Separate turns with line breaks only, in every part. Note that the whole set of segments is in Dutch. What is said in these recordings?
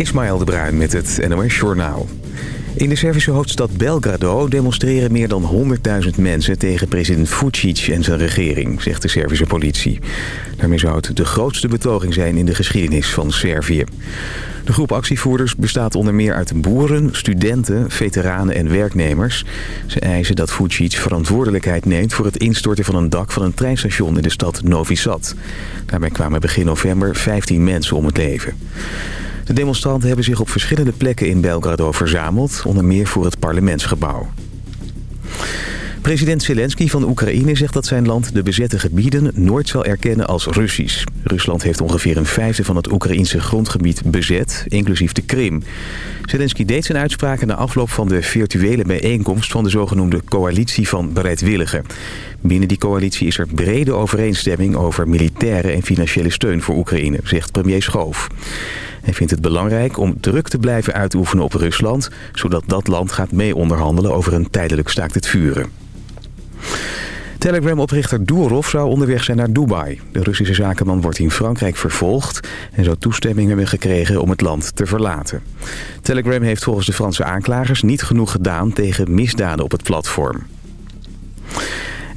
Ismaël de Bruin met het NOS Journaal. In de Servische hoofdstad Belgrado demonstreren meer dan 100.000 mensen tegen president Vucic en zijn regering, zegt de Servische politie. Daarmee zou het de grootste betoging zijn in de geschiedenis van Servië. De groep actievoerders bestaat onder meer uit boeren, studenten, veteranen en werknemers. Ze eisen dat Vucic verantwoordelijkheid neemt voor het instorten van een dak van een treinstation in de stad Novi Sad. Daarbij kwamen begin november 15 mensen om het leven. De demonstranten hebben zich op verschillende plekken in Belgrado verzameld, onder meer voor het parlementsgebouw. President Zelensky van Oekraïne zegt dat zijn land de bezette gebieden nooit zal erkennen als Russisch. Rusland heeft ongeveer een vijfde van het Oekraïnse grondgebied bezet, inclusief de Krim. Zelensky deed zijn uitspraken na afloop van de virtuele bijeenkomst van de zogenoemde coalitie van bereidwilligen. Binnen die coalitie is er brede overeenstemming over militaire en financiële steun voor Oekraïne, zegt premier Schoof. Hij vindt het belangrijk om druk te blijven uitoefenen op Rusland... zodat dat land gaat mee onderhandelen over een tijdelijk staakt het vuren. Telegram-oprichter Durov zou onderweg zijn naar Dubai. De Russische zakenman wordt in Frankrijk vervolgd... en zou toestemming hebben gekregen om het land te verlaten. Telegram heeft volgens de Franse aanklagers niet genoeg gedaan... tegen misdaden op het platform.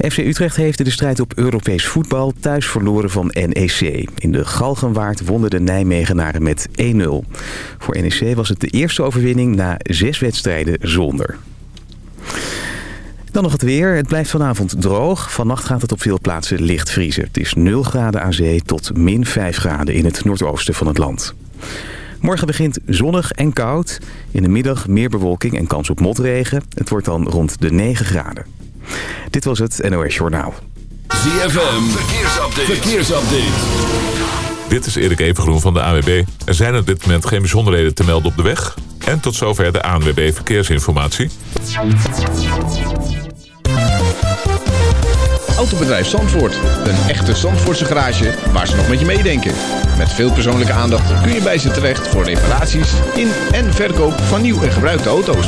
FC Utrecht heeft in de strijd op Europees voetbal thuis verloren van NEC. In de Galgenwaard wonnen de Nijmegenaren met 1-0. Voor NEC was het de eerste overwinning na zes wedstrijden zonder. Dan nog het weer. Het blijft vanavond droog. Vannacht gaat het op veel plaatsen licht vriezen. Het is 0 graden aan zee tot min 5 graden in het noordoosten van het land. Morgen begint zonnig en koud. In de middag meer bewolking en kans op motregen. Het wordt dan rond de 9 graden. Dit was het NOS Journaal.
ZFM, verkeersupdate. verkeersupdate.
Dit is Erik Evengroen van de AWB. Er zijn op dit moment geen bijzonderheden te melden op de weg. En tot zover de ANWB Verkeersinformatie.
Autobedrijf Zandvoort. Een echte Zandvoortse garage waar ze nog met je meedenken. Met veel persoonlijke aandacht kun je bij ze terecht voor reparaties in en verkoop van nieuw en gebruikte auto's.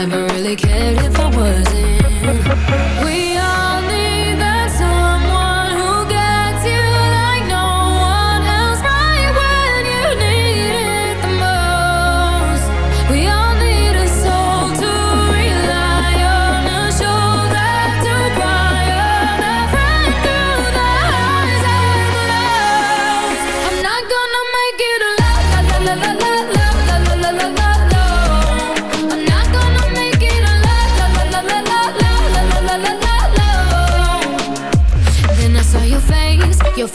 Never really cared if
I wasn't. We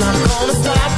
not gonna stop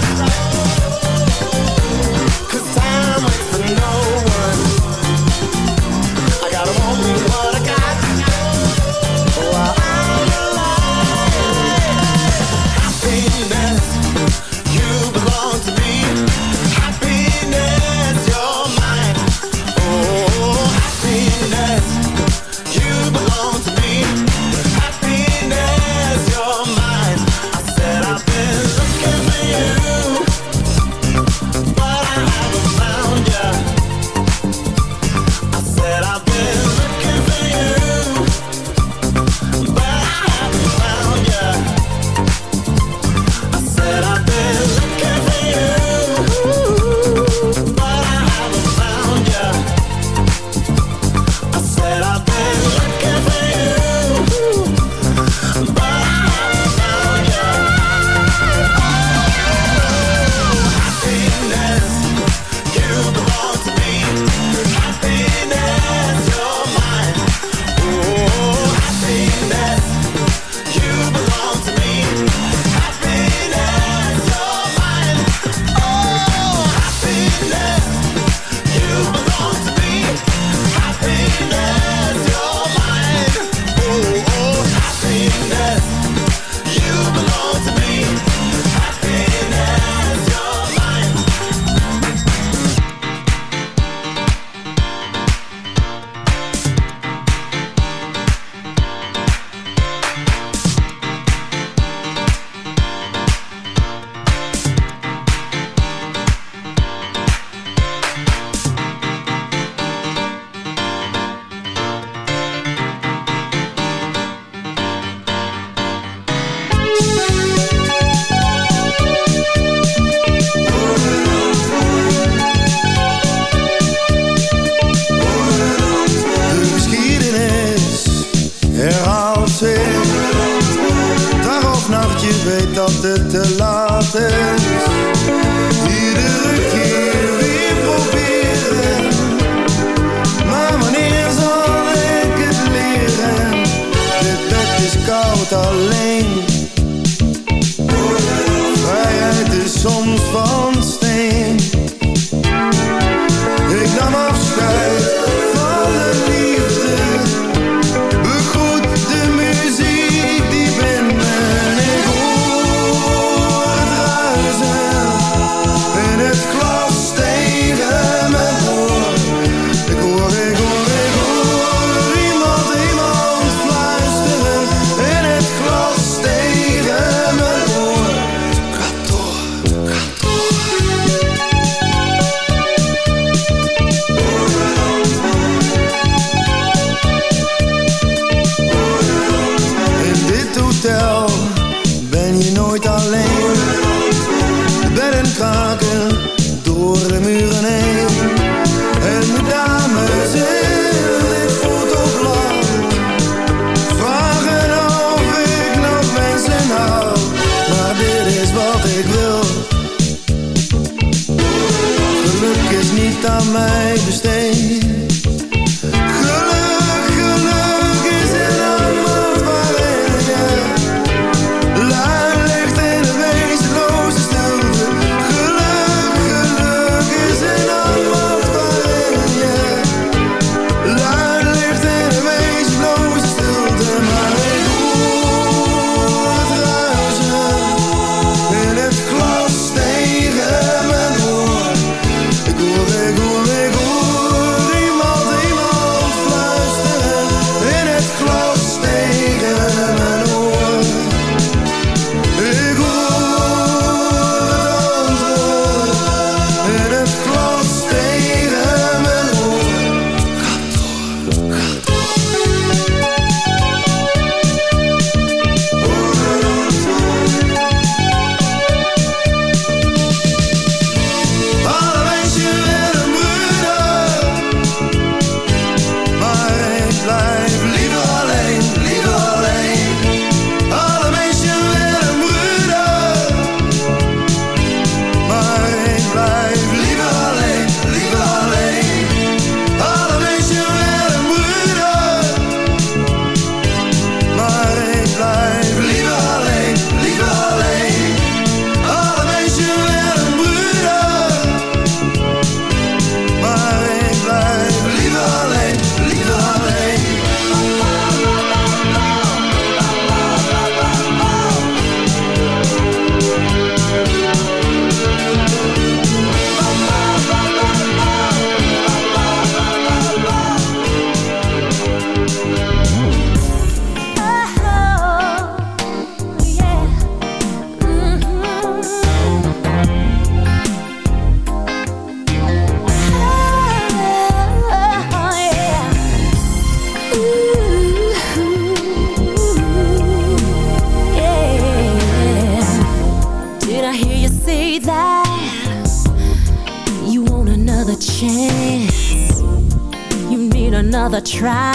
try.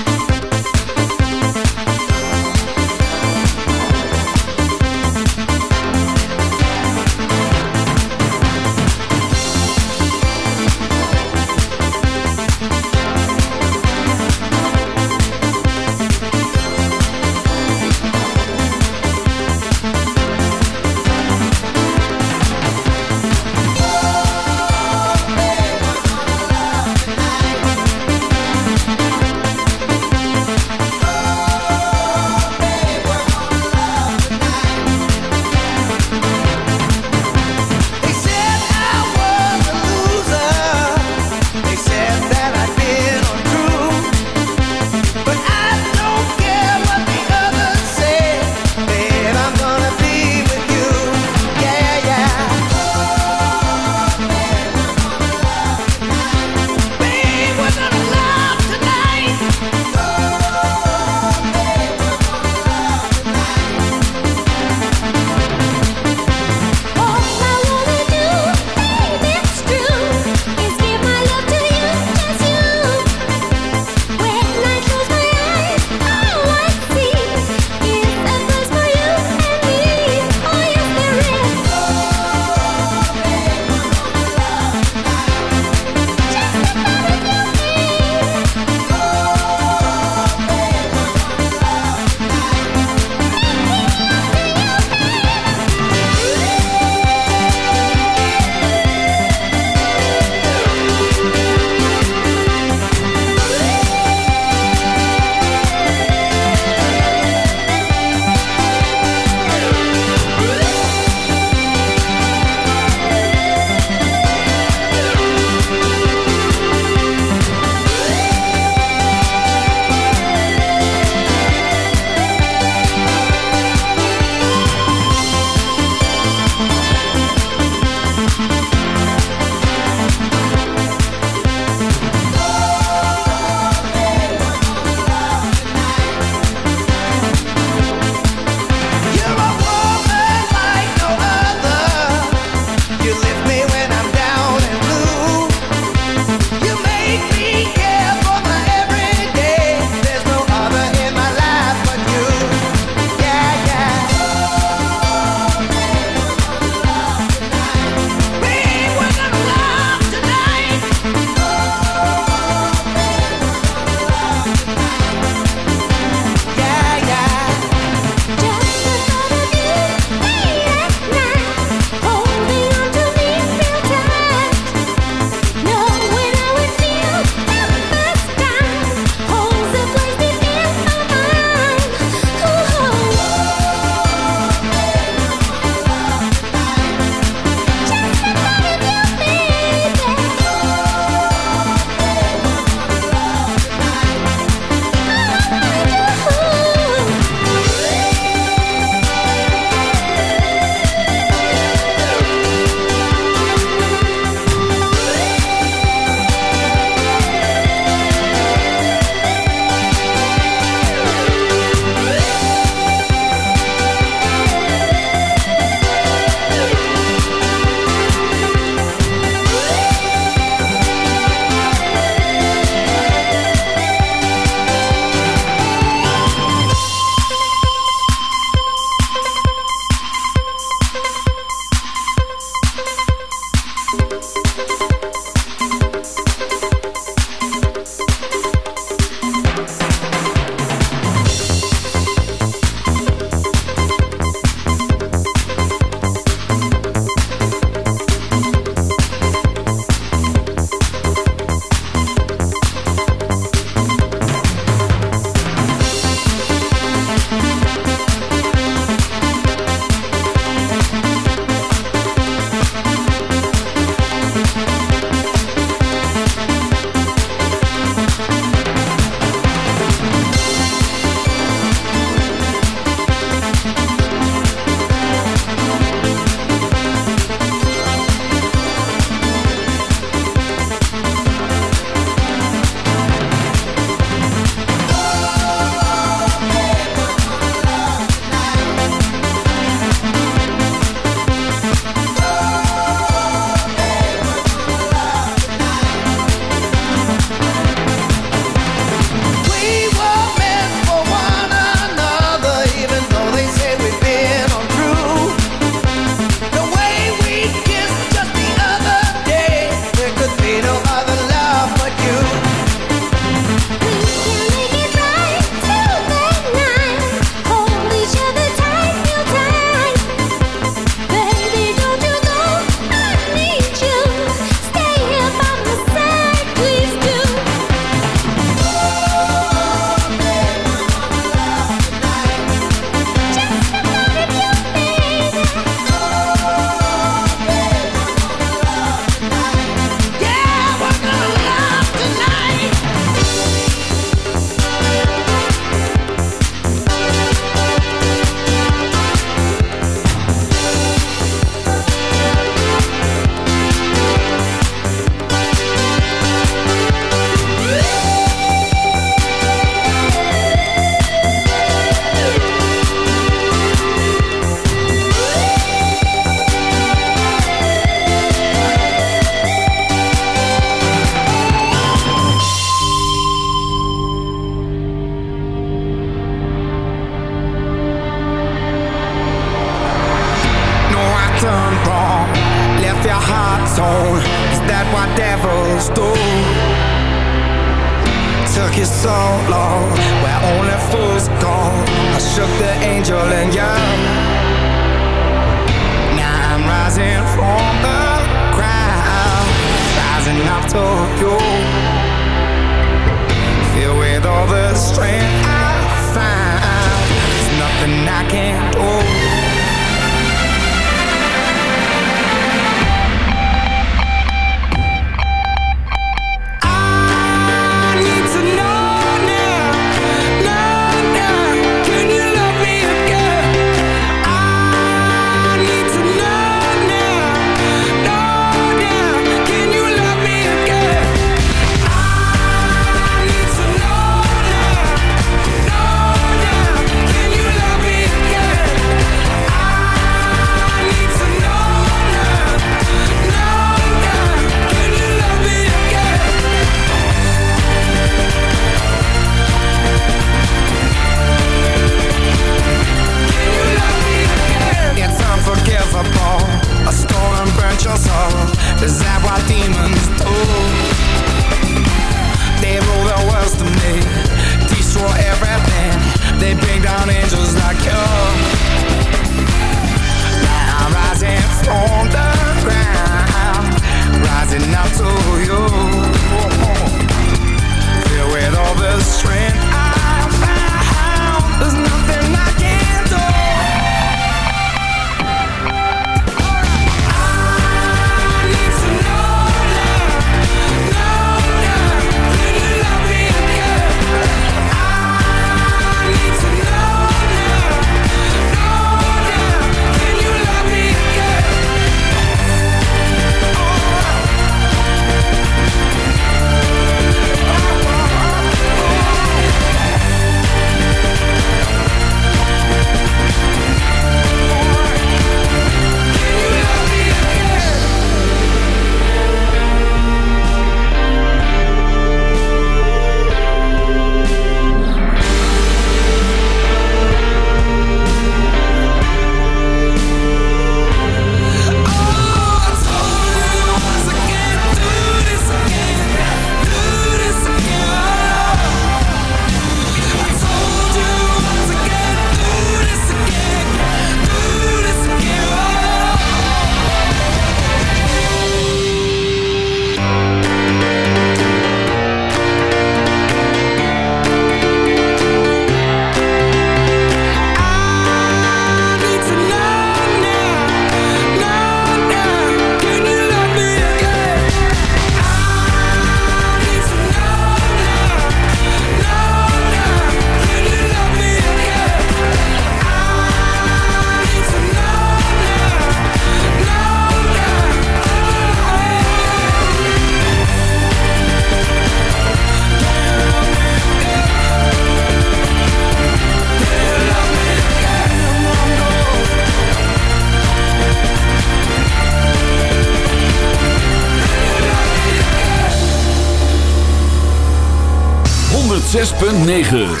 9.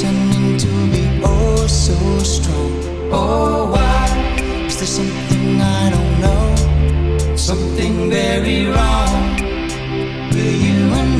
pretending to be oh so strong. Oh, why is there something I don't know? Something very wrong with you and